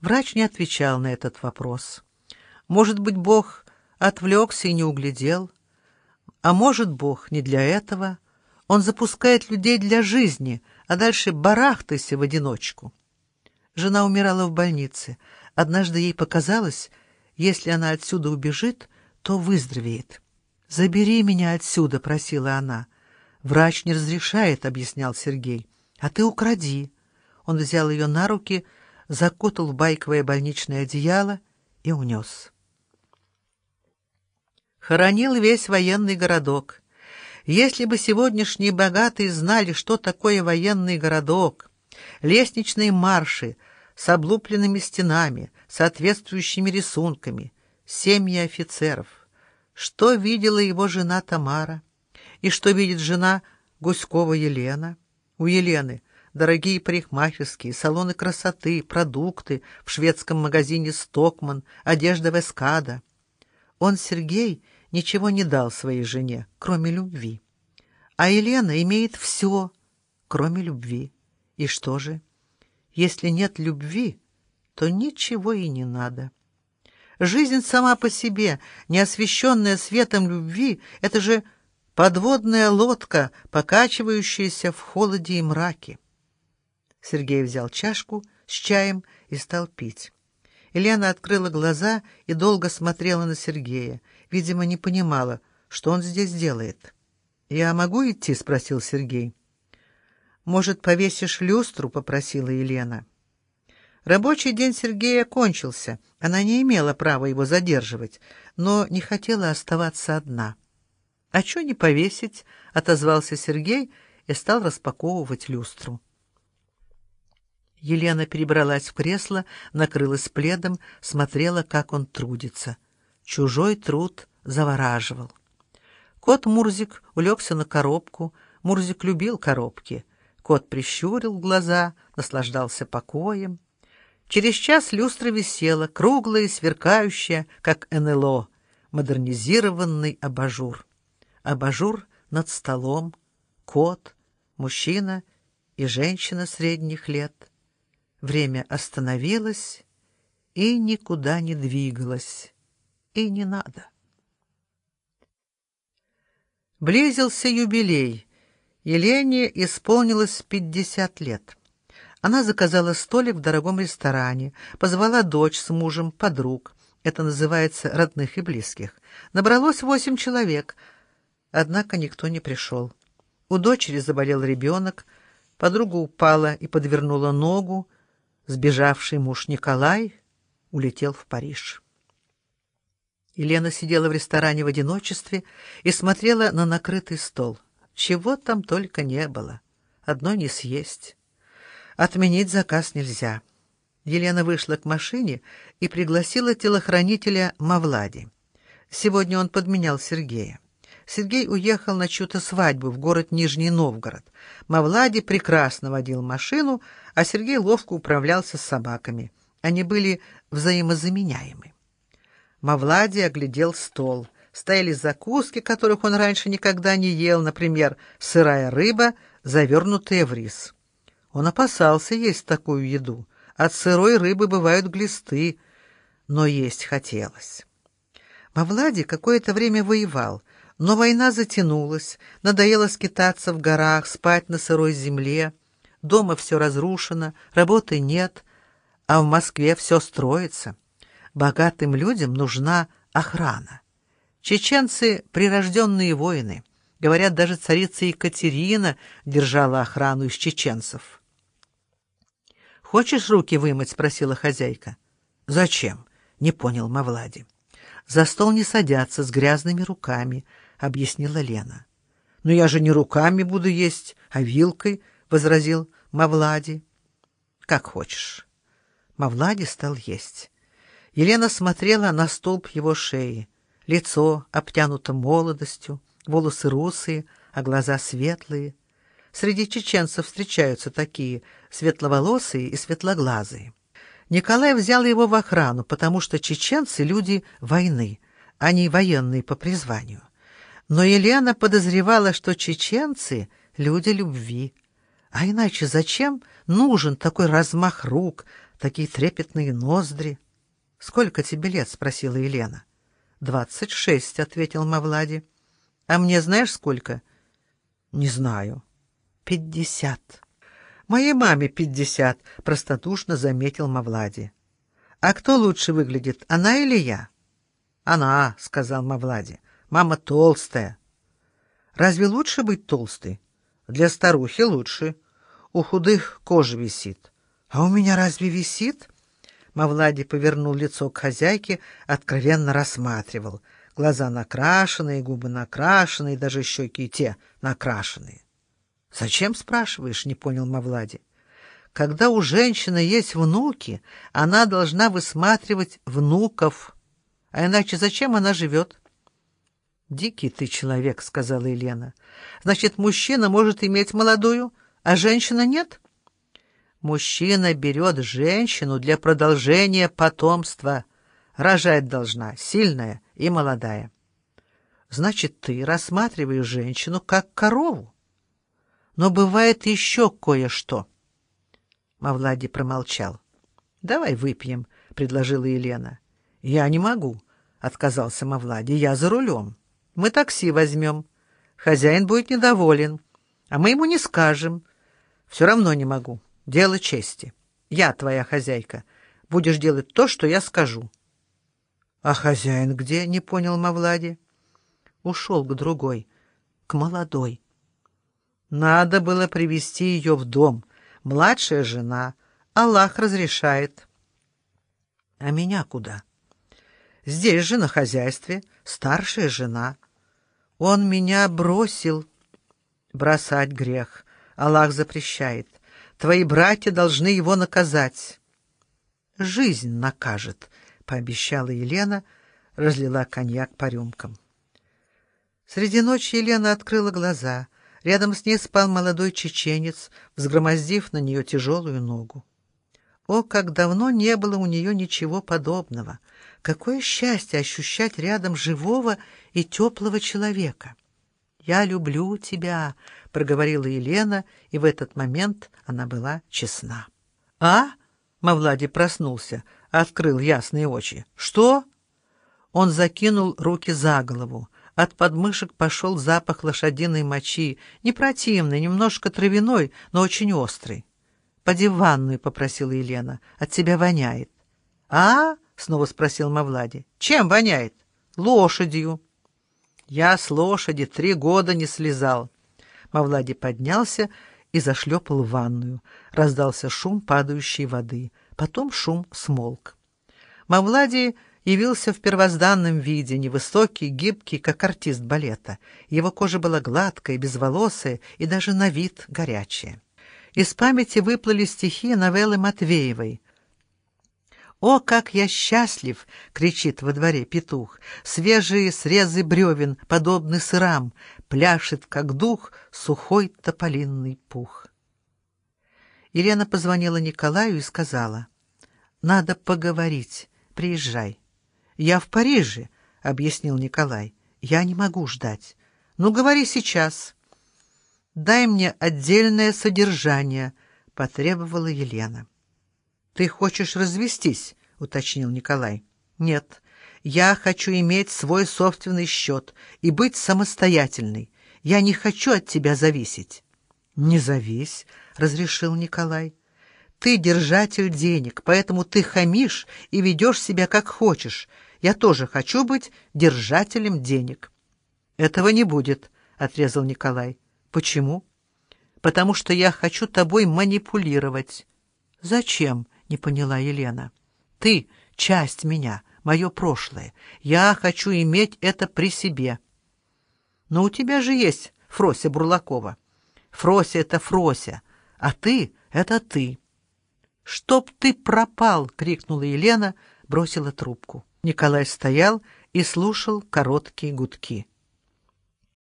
Врач не отвечал на этот вопрос. Может быть, Бог отвлекся и не углядел, а может, Бог не для этого. Он запускает людей для жизни, а дальше барахтайся в одиночку. Жена умирала в больнице. Однажды ей показалось, если она отсюда убежит, то выздоровеет. «Забери меня отсюда», — просила она. «Врач не разрешает», — объяснял Сергей. «А ты укради». Он взял ее на руки, закутал в байковое больничное одеяло и унес. Хоронил весь военный городок. Если бы сегодняшние богатые знали, что такое военный городок, лестничные марши с облупленными стенами, соответствующими рисунками, семьи офицеров, что видела его жена Тамара и что видит жена Гуськова Елена. У Елены дорогие парикмахерские, салоны красоты, продукты в шведском магазине «Стокман», одежда в. Он, Сергей, ничего не дал своей жене, кроме любви. А Елена имеет все, кроме любви. И что же? Если нет любви, то ничего и не надо. Жизнь сама по себе, не освещенная светом любви, это же подводная лодка, покачивающаяся в холоде и мраке. Сергей взял чашку с чаем и стал пить. Елена открыла глаза и долго смотрела на Сергея. Видимо, не понимала, что он здесь делает. «Я могу идти?» — спросил Сергей. «Может, повесишь люстру?» — попросила Елена. Рабочий день Сергея кончился. Она не имела права его задерживать, но не хотела оставаться одна. «А что не повесить?» — отозвался Сергей и стал распаковывать люстру. Елена перебралась в кресло, накрылась пледом, смотрела, как он трудится. Чужой труд завораживал. Кот Мурзик улегся на коробку. Мурзик любил коробки. Кот прищурил глаза, наслаждался покоем. Через час люстра висела, круглая и сверкающая, как НЛО, модернизированный абажур. Абажур над столом, кот, мужчина и женщина средних лет — Время остановилось и никуда не двигалось. И не надо. Близился юбилей. Елене исполнилось пятьдесят лет. Она заказала столик в дорогом ресторане, позвала дочь с мужем, подруг. Это называется родных и близких. Набралось восемь человек, однако никто не пришел. У дочери заболел ребенок, подруга упала и подвернула ногу, Сбежавший муж Николай улетел в Париж. Елена сидела в ресторане в одиночестве и смотрела на накрытый стол. Чего там только не было. Одно не съесть. Отменить заказ нельзя. Елена вышла к машине и пригласила телохранителя Мавлади. Сегодня он подменял Сергея. Сергей уехал на чью-то свадьбу в город Нижний Новгород. Мавлади прекрасно водил машину, а Сергей ловко управлялся с собаками. Они были взаимозаменяемы. Мавлади оглядел стол. Стояли закуски, которых он раньше никогда не ел, например, сырая рыба, завернутая в рис. Он опасался есть такую еду. От сырой рыбы бывают глисты, но есть хотелось. Мавлади какое-то время воевал — но война затянулась, надоело скитаться в горах, спать на сырой земле. Дома все разрушено, работы нет, а в Москве все строится. Богатым людям нужна охрана. Чеченцы — прирожденные воины. Говорят, даже царица Екатерина держала охрану из чеченцев. «Хочешь руки вымыть?» — спросила хозяйка. «Зачем?» — не понял Мавлади. «За стол не садятся с грязными руками», — объяснила Лена. «Но я же не руками буду есть, а вилкой», — возразил Мавлади. «Как хочешь». Мавлади стал есть. Елена смотрела на столб его шеи. Лицо обтянуто молодостью, волосы русые, а глаза светлые. Среди чеченцев встречаются такие светловолосые и светлоглазые. Николай взял его в охрану, потому что чеченцы — люди войны, они военные по призванию. Но Елена подозревала, что чеченцы — люди любви. А иначе зачем нужен такой размах рук, такие трепетные ноздри. «Сколько тебе лет?» — спросила Елена. «Двадцать шесть», — ответил Мавлади. «А мне знаешь сколько?» «Не знаю». «Пятьдесят». «Моей маме пятьдесят», — простодушно заметил Мавлади. «А кто лучше выглядит, она или я?» «Она», — сказал Мавлади. «Мама толстая». «Разве лучше быть толстой?» «Для старухи лучше. У худых кожа висит». «А у меня разве висит?» Мавлади повернул лицо к хозяйке, откровенно рассматривал. Глаза накрашенные, губы накрашенные, даже щеки и те накрашенные. «Зачем, спрашиваешь?» — не понял Мавлади. «Когда у женщины есть внуки, она должна высматривать внуков. А иначе зачем она живет?» «Дикий ты человек», — сказала Елена. «Значит, мужчина может иметь молодую, а женщина нет?» Мужчина берет женщину для продолжения потомства. Рожать должна сильная и молодая. Значит, ты рассматриваешь женщину как корову. Но бывает еще кое-что. Мавлади промолчал. «Давай выпьем», — предложила Елена. «Я не могу», — отказался Мавлади. «Я за рулем. Мы такси возьмем. Хозяин будет недоволен, а мы ему не скажем. Все равно не могу». Дело чести. Я твоя хозяйка. Будешь делать то, что я скажу. — А хозяин где? — не понял Мавлади. Ушел к другой, к молодой. Надо было привести ее в дом. Младшая жена. Аллах разрешает. — А меня куда? — Здесь же, на хозяйстве, старшая жена. Он меня бросил. Бросать грех. Аллах запрещает. Твои братья должны его наказать. Жизнь накажет, пообещала Елена, разлила коньяк по рюмкам. Среди ночи Елена открыла глаза. Рядом с ней спал молодой чеченец, взгромоздив на нее тяжелую ногу. О, как давно не было у нее ничего подобного! Какое счастье ощущать рядом живого и теплого человека! «Я люблю тебя», — проговорила Елена, и в этот момент она была честна. «А?» — Мавлади проснулся, открыл ясные очи. «Что?» Он закинул руки за голову. От подмышек пошел запах лошадиной мочи, не противный, немножко травяной, но очень острый. «Поди в ванную», — попросила Елена, — «от тебя воняет». «А?» — снова спросил Мавлади. «Чем воняет?» «Лошадью». Я с лошади три года не слезал. Мавлади поднялся и зашлепал в ванную. Раздался шум падающей воды. Потом шум смолк. Мавлади явился в первозданном виде, невысокий, гибкий, как артист балета. Его кожа была гладкая, безволосая и даже на вид горячая. Из памяти выплыли стихи новеллы Матвеевой — «О, как я счастлив!» — кричит во дворе петух. Свежие срезы бревен, подобны сырам, Пляшет, как дух, сухой тополинный пух. Елена позвонила Николаю и сказала, «Надо поговорить, приезжай». «Я в Париже», — объяснил Николай. «Я не могу ждать. Ну, говори сейчас». «Дай мне отдельное содержание», — потребовала Елена. «Ты хочешь развестись?» — уточнил Николай. «Нет, я хочу иметь свой собственный счет и быть самостоятельной. Я не хочу от тебя зависеть». «Не завись», — разрешил Николай. «Ты держатель денег, поэтому ты хамишь и ведешь себя как хочешь. Я тоже хочу быть держателем денег». «Этого не будет», — отрезал Николай. «Почему?» «Потому что я хочу тобой манипулировать». «Зачем?» — не поняла Елена. «Ты — часть меня, мое прошлое. Я хочу иметь это при себе». «Но у тебя же есть Фрося Бурлакова. Фрося — это Фрося, а ты — это ты». «Чтоб ты пропал!» — крикнула Елена, бросила трубку. Николай стоял и слушал короткие гудки.